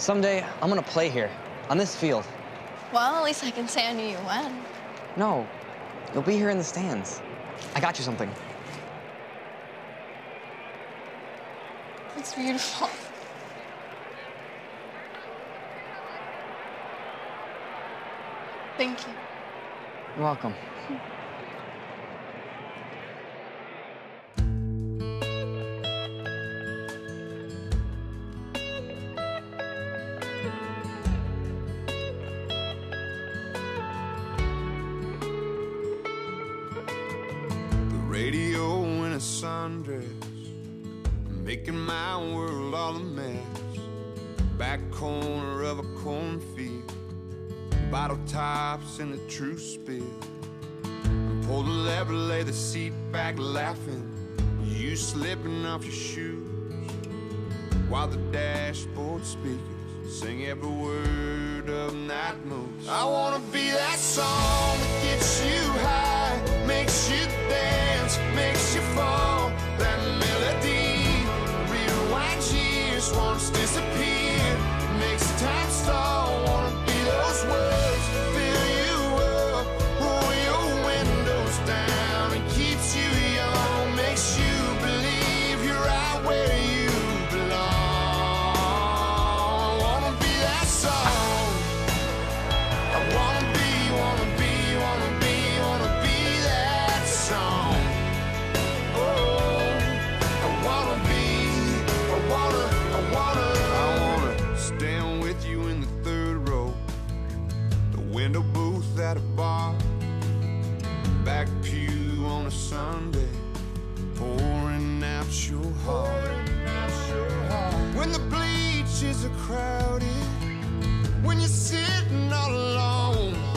Someday, I'm gonna play here, on this field. Well, at least I can say I knew you when. No, you'll be here in the stands. I got you something. It's beautiful. Thank you. You're welcome. radio in a sundress, making my world all a mess. Back corner of a cornfield, bottle tops in a true spill. Pull the lever, lay the seat back, laughing. You slipping off your shoes, while the dashboard speakers sing every word of night moves. I wanna be that song that gets you high, makes you dance, fall. Back pew on a Sunday, pouring out your heart. When the bleachers are crowded when you're sitting all alone,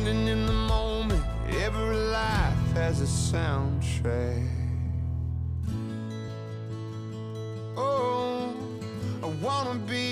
standing in the moment, every life has a soundtrack. Oh, I wanna be,